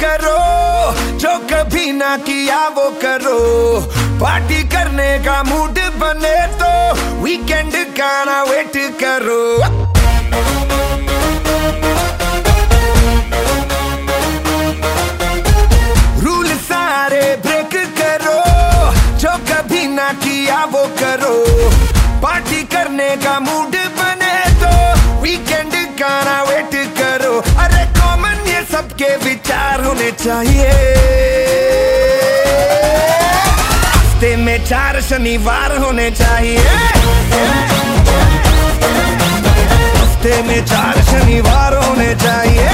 کرو جو کبھی نہ کیا وہ کرو پارٹی کرنے کا موڈ بنے تو ویکینڈ کا نا ویٹ کرو رول سارے بریک کرو جو کبھی نہ کیا وہ کرو پارٹی کرنے کا موڈ بنے تو ویکینڈ کا نا ویٹ کرو ارے کامن یہ سب کے وچار ہونے چاہیے ہفتے میں چار شنیوار ہونے چاہیے۔ ہفتے میں چار شنیوار ہونے چاہیے۔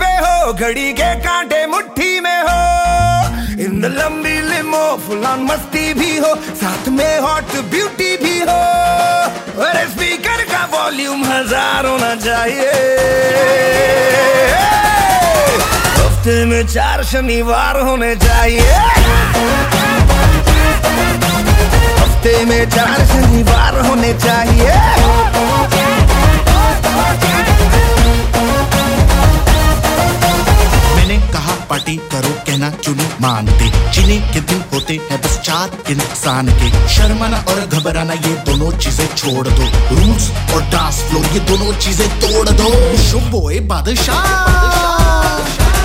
پہ ہو گھڑی کے کانٹے مٹھی میں ہو ان لمبی لمو فلان مستی بھی ہو ساتھ میں ہاٹ بیوٹی بھی ہو اور اسپیکر کا والیوم ہزار ہونا چاہیے ہفتے میں چار شنیوار ہونے چاہیے ہفتے میں چار شنیوار ہونے چاہیے مانتے جنے کے دن ہوتے ہیں بس چار انسان کے شرمانا اور گھبرانا یہ دونوں چیزیں چھوڑ دو رولز اور ڈانس فلور یہ دونوں چیزیں توڑ دو شبو اے بادشاہ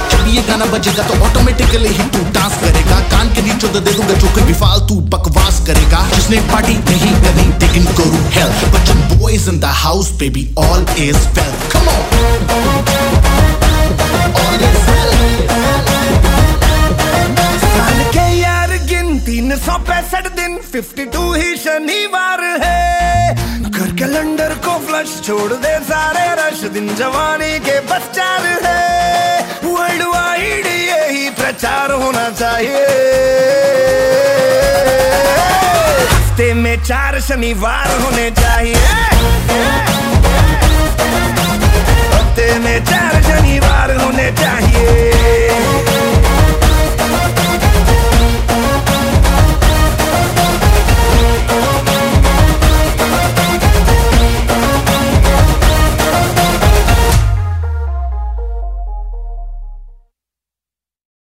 جب یہ گانا بجے گا تو آٹومیٹکلی ہی تو ڈانس کرے گا کان کے نیچے دے دوں گا جو کوئی بھی فالتو بکواس کرے گا جس نے پارٹی نہیں کرنی لیکن کرو hail Bachchan boys in the house baby all is well. Come on fifty two ہی شنیوار ہے۔ گھر کیلنڈر کو فلش چھوڑ دے سارے رش۔ دن جوانی کے بس چار ہے۔ ورلڈ وائڈ یہی پرچار ہونا چاہیے۔ ہفتے میں چار شنیوار ہونے چاہیے۔